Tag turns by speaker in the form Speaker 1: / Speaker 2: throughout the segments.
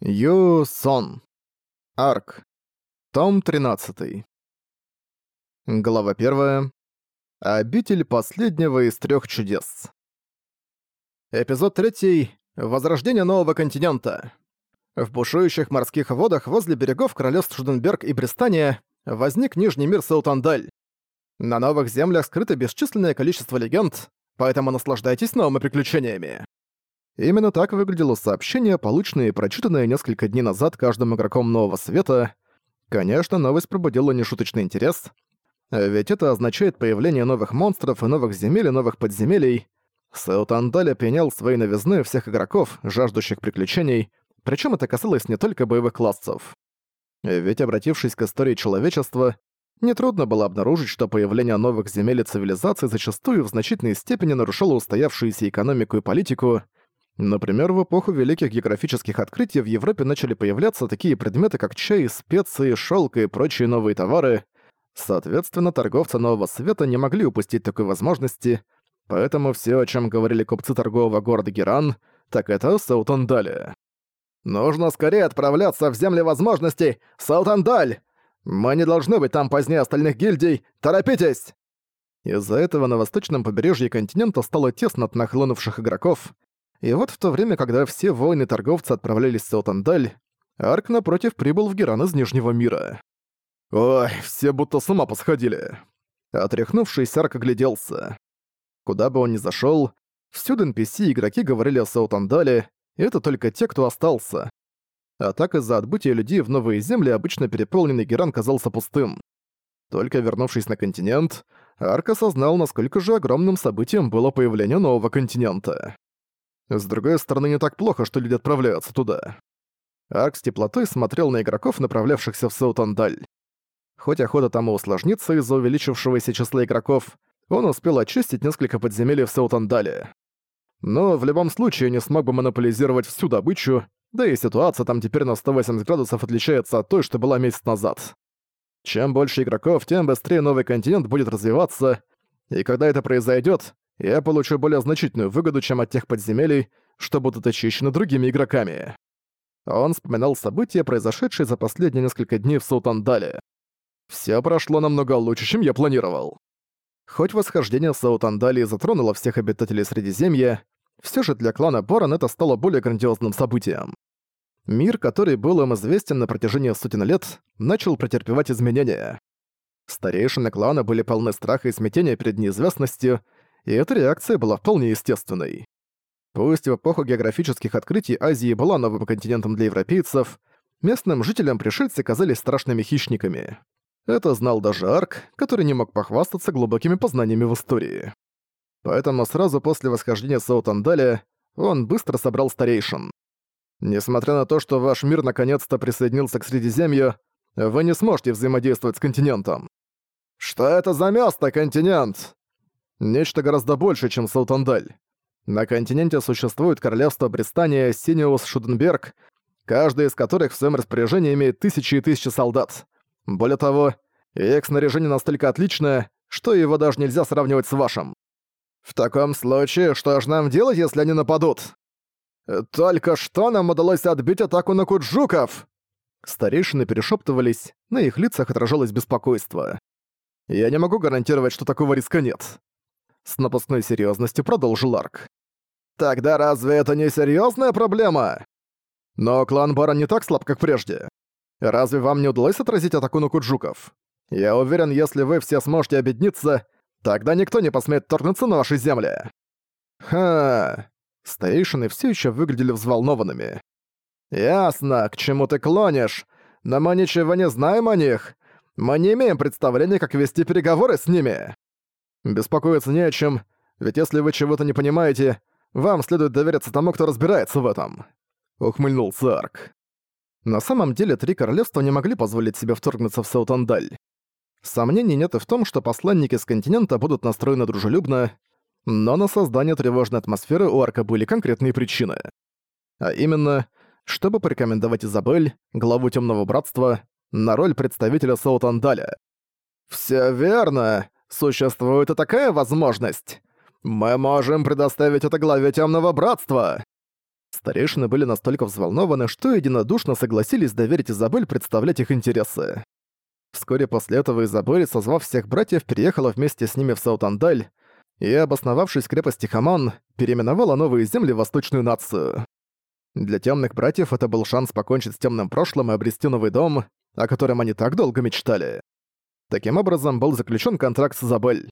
Speaker 1: Ю Сон. Арк. Том 13. Глава 1. Обитель последнего из трех чудес. Эпизод 3. Возрождение нового континента. В бушующих морских водах возле берегов королевств Шуденберг и Бристания возник Нижний мир Саутандаль. На новых землях скрыто бесчисленное количество легенд, поэтому наслаждайтесь новыми приключениями. Именно так выглядело сообщение, полученное и прочитанное несколько дней назад каждым игроком Нового Света. Конечно, новость пробудила нешуточный интерес, ведь это означает появление новых монстров и новых земель и новых подземелий. Саутандаль опьянял своей новизны всех игроков, жаждущих приключений, причем это касалось не только боевых классов. Ведь, обратившись к истории человечества, нетрудно было обнаружить, что появление новых земель и цивилизаций зачастую в значительной степени нарушало устоявшуюся экономику и политику, Например, в эпоху великих географических открытий в Европе начали появляться такие предметы, как чай, специи, шелк и прочие новые товары. Соответственно, торговцы Нового Света не могли упустить такой возможности, поэтому все, о чем говорили купцы торгового города Геран, так это Саутандале. «Нужно скорее отправляться в земли возможностей! Саутандаль! Мы не должны быть там позднее остальных гильдий! Торопитесь!» Из-за этого на восточном побережье континента стало тесно от нахлынувших игроков, и вот в то время, когда все воины-торговцы отправлялись в Саутандаль, Арк, напротив, прибыл в Геран из Нижнего мира. «Ой, все будто с ума посходили!» Отряхнувшись, Арк огляделся. Куда бы он ни зашёл, всюду NPC игроки говорили о Саутандале, и это только те, кто остался. А так из-за отбытия людей в новые земли обычно переполненный Геран казался пустым. Только вернувшись на континент, Арк осознал, насколько же огромным событием было появление нового континента. С другой стороны, не так плохо, что люди отправляются туда. Арк с теплотой смотрел на игроков, направлявшихся в Саутандаль. Хоть охота там и усложнится из-за увеличившегося числа игроков, он успел очистить несколько подземелий в Саутандале. Но в любом случае не смог бы монополизировать всю добычу, да и ситуация там теперь на 180 градусов отличается от той, что была месяц назад. Чем больше игроков, тем быстрее новый континент будет развиваться, и когда это произойдет, я получу более значительную выгоду, чем от тех подземелий, что будут очищены другими игроками. Он вспоминал события, произошедшие за последние несколько дней в Саутандале. Все прошло намного лучше, чем я планировал. Хоть восхождение Саутандали затронуло всех обитателей Средиземья, все же для клана Борон это стало более грандиозным событием. Мир, который был им известен на протяжении сотен лет, начал претерпевать изменения. Старейшины клана были полны страха и смятения перед неизвестностью, и эта реакция была вполне естественной. Пусть в эпоху географических открытий Азии была новым континентом для европейцев, местным жителям пришельцы казались страшными хищниками. Это знал даже Арк, который не мог похвастаться глубокими познаниями в истории. Поэтому сразу после восхождения Саутандаля он быстро собрал старейшин. Несмотря на то, что ваш мир наконец-то присоединился к Средиземью, вы не сможете взаимодействовать с континентом. «Что это за место, континент?» Нечто гораздо больше, чем Саутандаль. На континенте существует королевство Бристания, Синиус, Шуденберг, каждый из которых в своем распоряжении имеет тысячи и тысячи солдат. Более того, их снаряжение настолько отличное, что его даже нельзя сравнивать с вашим. В таком случае, что ж нам делать, если они нападут? Только что нам удалось отбить атаку на куджуков! Старейшины перешептывались, на их лицах отражалось беспокойство. Я не могу гарантировать, что такого риска нет. С напускной серьезностью продолжил Арк. «Тогда разве это не серьезная проблема?» «Но клан Барон не так слаб, как прежде. Разве вам не удалось отразить атаку на Куджуков? Я уверен, если вы все сможете объединиться, тогда никто не посмеет торгнуться на вашей земле». «Ха...» Старейшины все еще выглядели взволнованными. «Ясно, к чему ты клонишь, но мы ничего не знаем о них. Мы не имеем представления, как вести переговоры с ними». Беспокоиться не о чем, ведь если вы чего-то не понимаете, вам следует довериться тому, кто разбирается в этом», — ухмыльнулся Арк. На самом деле, три королевства не могли позволить себе вторгнуться в Саутандаль. Сомнений нет и в том, что посланники с континента будут настроены дружелюбно, но на создание тревожной атмосферы у Арка были конкретные причины. А именно, чтобы порекомендовать Изабель, главу Темного Братства, на роль представителя Саутандаля. «Всё верно!» Существует и такая возможность. Мы можем предоставить это главе Темного Братства. Старейшины были настолько взволнованы, что единодушно согласились доверить Изабель представлять их интересы. Вскоре после этого Изабель, созвав всех братьев, переехала вместе с ними в Саутандаль и, обосновавшись в крепости Хаман, переименовала новые земли в Восточную нацию. Для темных братьев это был шанс покончить с темным прошлым и обрести новый дом, о котором они так долго мечтали. Таким образом, был заключен контракт с Изабель.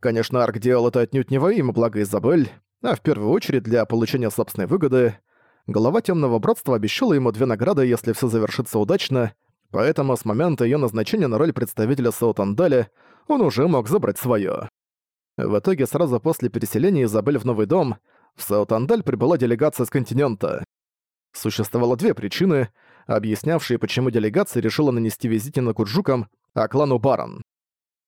Speaker 1: Конечно, Арк делал это отнюдь не во имя блага Изабель, а в первую очередь для получения собственной выгоды. Глава Темного Братства обещала ему две награды, если все завершится удачно, поэтому с момента ее назначения на роль представителя Саутандаля он уже мог забрать свое. В итоге, сразу после переселения Изабель в новый дом, в Саутандаль прибыла делегация с континента. Существовало две причины, объяснявшие, почему делегация решила нанести визит на Куджукам, а клану Барон.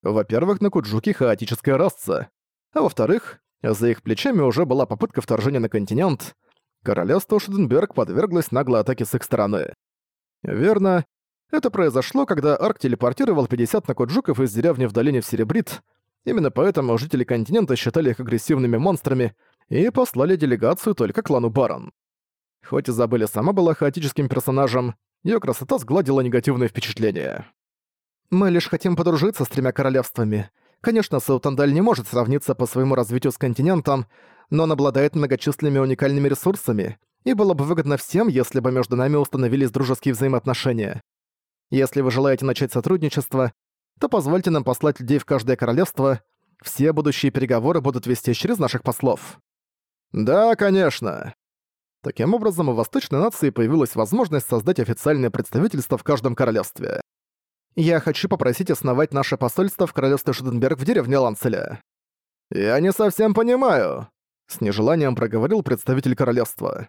Speaker 1: Во-первых, на Куджуке хаотическая раса, а во-вторых, за их плечами уже была попытка вторжения на континент. Королевство Шуденберг подверглось наглой атаке с их стороны. Верно, это произошло, когда Арк телепортировал 50 накуджуков из деревни в долине в Серебрит. Именно поэтому жители континента считали их агрессивными монстрами и послали делегацию только клану Барон. Хоть Изабелла сама была хаотическим персонажем, ее красота сгладила негативное впечатление. «Мы лишь хотим подружиться с тремя королевствами. Конечно, Саутандаль не может сравниться по своему развитию с континентом, но он обладает многочисленными уникальными ресурсами, и было бы выгодно всем, если бы между нами установились дружеские взаимоотношения. Если вы желаете начать сотрудничество, то позвольте нам послать людей в каждое королевство. Все будущие переговоры будут вести через наших послов. Да, конечно. Таким образом, у Восточной нации появилась возможность создать официальное представительство в каждом королевстве. Я хочу попросить основать наше посольство в королевстве Шуденберг в деревне Ланцеля. Я не совсем понимаю, с нежеланием проговорил представитель королевства.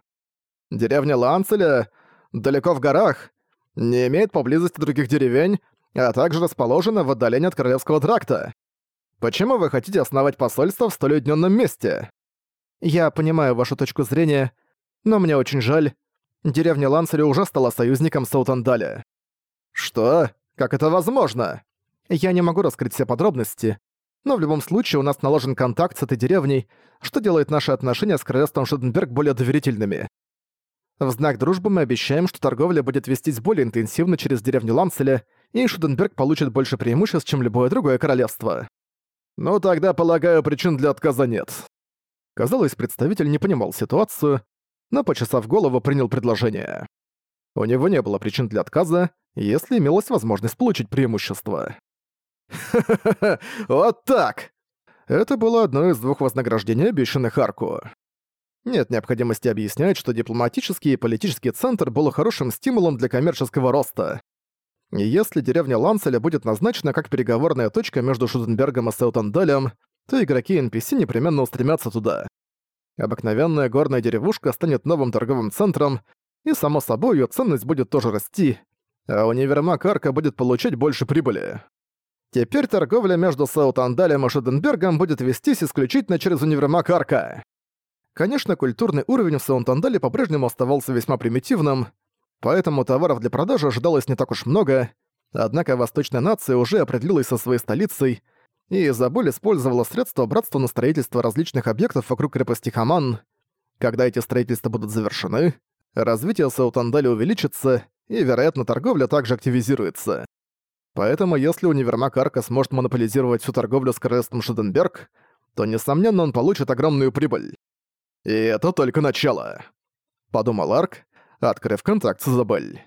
Speaker 1: Деревня Ланцеля далеко в горах, не имеет поблизости других деревень, а также расположена в отдалении от Королевского тракта. Почему вы хотите основать посольство в столь уединенном месте? Я понимаю вашу точку зрения, но мне очень жаль. Деревня Лансери уже стала союзником Саутандаля. Что? Как это возможно? Я не могу раскрыть все подробности, но в любом случае у нас наложен контакт с этой деревней, что делает наши отношения с королевством Шуденберг более доверительными. В знак дружбы мы обещаем, что торговля будет вестись более интенсивно через деревню Ланцеля, и Шуденберг получит больше преимуществ, чем любое другое королевство. Ну тогда, полагаю, причин для отказа нет. Казалось, представитель не понимал ситуацию, но, почесав голову, принял предложение. У него не было причин для отказа, если имелась возможность получить преимущество. «Ха-ха-ха, вот так!» Это было одно из двух вознаграждений, обещанных Арку. Нет необходимости объяснять, что дипломатический и политический центр был хорошим стимулом для коммерческого роста. Если деревня Ланцеля будет назначена как переговорная точка между Шутенбергом и Саутандалем, то игроки NPC непременно устремятся туда. Обыкновенная горная деревушка станет новым торговым центром, и, само собой, ее ценность будет тоже расти, а универмаг Арка будет получать больше прибыли. Теперь торговля между Саутандалем и Шеденбергом будет вестись исключительно через универмаг Арка. Конечно, культурный уровень в Саутандале по-прежнему оставался весьма примитивным, поэтому товаров для продажи ожидалось не так уж много, однако Восточная нация уже определилась со своей столицей — и Изабель использовала средства братства на строительство различных объектов вокруг крепости Хаман. Когда эти строительства будут завершены, развитие Саутандаля увеличится, и, вероятно, торговля также активизируется. Поэтому если универмаг Арка сможет монополизировать всю торговлю с королевством Шеденберг, то, несомненно, он получит огромную прибыль. И это только начало. Подумал Арк, открыв контакт с Изабель.